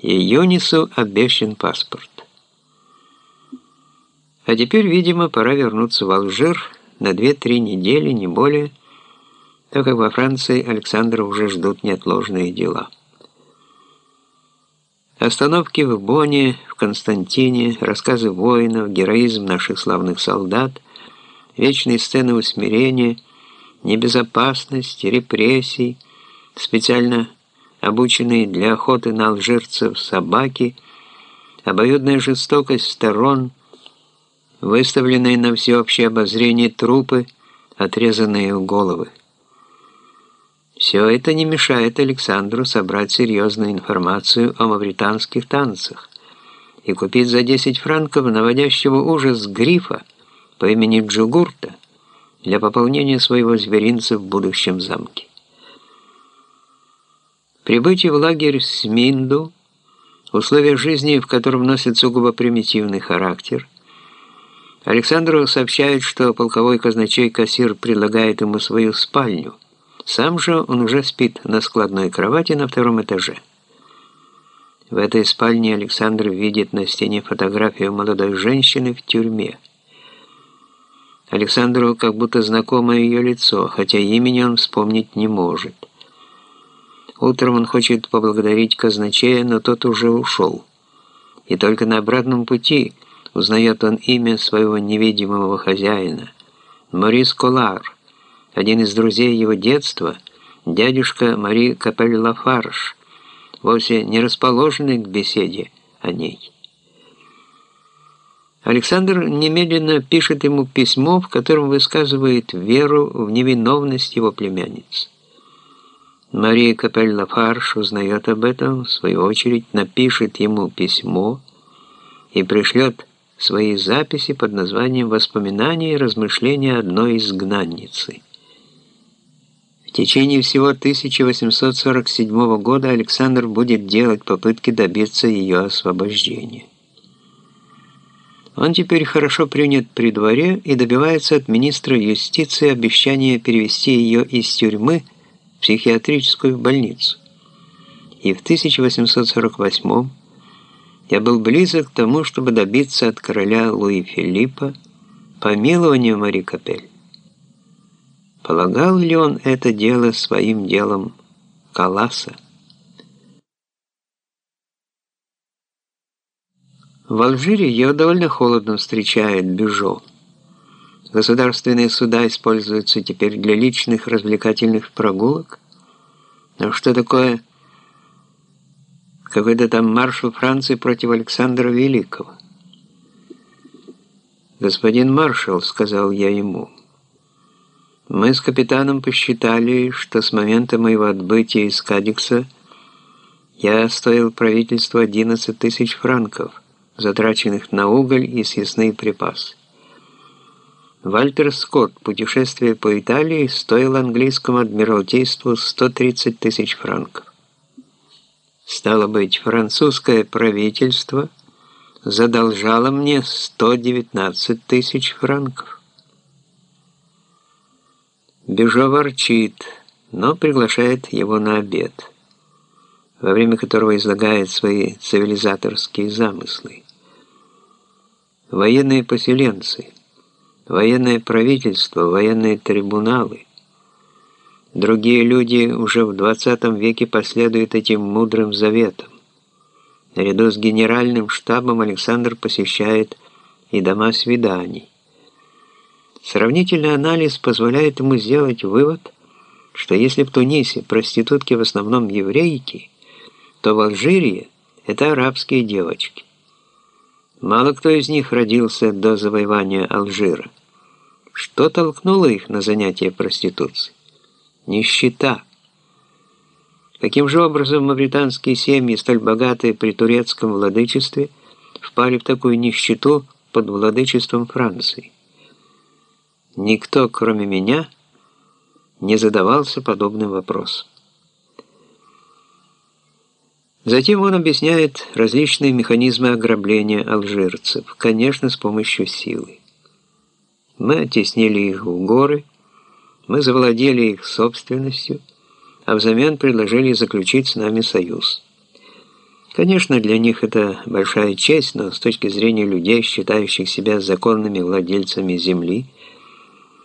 и Юнису обещан паспорт. А теперь, видимо, пора вернуться в Алжир на 2-3 недели, не более, так как во Франции Александра уже ждут неотложные дела. Остановки в Бонне, в Константине, рассказы воинов, героизм наших славных солдат, вечные сцены усмирения, небезопасности, репрессий, специально обученные для охоты на алжирцев собаки, обоюдная жестокость сторон, выставленные на всеобщее обозрение трупы, отрезанные головы. Все это не мешает Александру собрать серьезную информацию о мавританских танцах и купить за 10 франков наводящего ужас грифа по имени Джугурта для пополнения своего зверинца в будущем замке. Прибытие в лагерь Сминду, условия жизни, в котором носит сугубо примитивный характер, Александру сообщают, что полковой казначей Кассир предлагает ему свою спальню – сам же он уже спит на складной кровати на втором этаже. В этой спальне Александр видит на стене фотографию молодой женщины в тюрьме. Александру как будто знакомо ее лицо, хотя имени он вспомнить не может. Утром он хочет поблагодарить казначея, но тот уже ушел. И только на обратном пути узнает он имя своего невидимого хозяина – Морис Колар – один из друзей его детства, дядюшка Мари Капель-Лафарш, вовсе не расположенный к беседе о ней. Александр немедленно пишет ему письмо, в котором высказывает веру в невиновность его племянницы. Мария Капель-Лафарш узнает об этом, в свою очередь напишет ему письмо и пришлет свои записи под названием «Воспоминания и размышления одной изгнанницы». В течение всего 1847 года Александр будет делать попытки добиться ее освобождения. Он теперь хорошо принят при дворе и добивается от министра юстиции обещания перевести ее из тюрьмы психиатрическую больницу. И в 1848 я был близок к тому, чтобы добиться от короля Луи Филиппа помилования Мари Капель. Полагал ли он это дело своим делом Каласа? В Алжире ее довольно холодно встречает Бюжо. Государственные суда используются теперь для личных развлекательных прогулок. Но что такое какой-то там марш во Франции против Александра Великого? «Господин маршал», — сказал я ему, — мы с капитаном посчитали, что с момента моего отбытия из Кадикса я стоил правительству 11 тысяч франков, затраченных на уголь и съестные припасы. Вальтер Скотт «Путешествие по Италии» стоил английскому адмиралтейству 130 тысяч франков. Стало быть, французское правительство задолжало мне 119 тысяч франков. Бежо ворчит, но приглашает его на обед, во время которого излагает свои цивилизаторские замыслы. Военные поселенцы, военное правительство, военные трибуналы. Другие люди уже в 20 веке последуют этим мудрым заветам. Наряду с генеральным штабом Александр посещает и дома свиданий. Сравнительный анализ позволяет ему сделать вывод, что если в Тунисе проститутки в основном еврейки, то в Алжире это арабские девочки. Мало кто из них родился до завоевания Алжира. Что толкнуло их на занятие проституцией? Нищета. Каким же образом мавританские семьи, столь богатые при турецком владычестве, впали в такую нищету под владычеством Франции? Никто, кроме меня, не задавался подобным вопросом. Затем он объясняет различные механизмы ограбления алжирцев, конечно, с помощью силы. Мы оттеснили их в горы, мы завладели их собственностью, а взамен предложили заключить с нами союз. Конечно, для них это большая честь, но с точки зрения людей, считающих себя законными владельцами земли –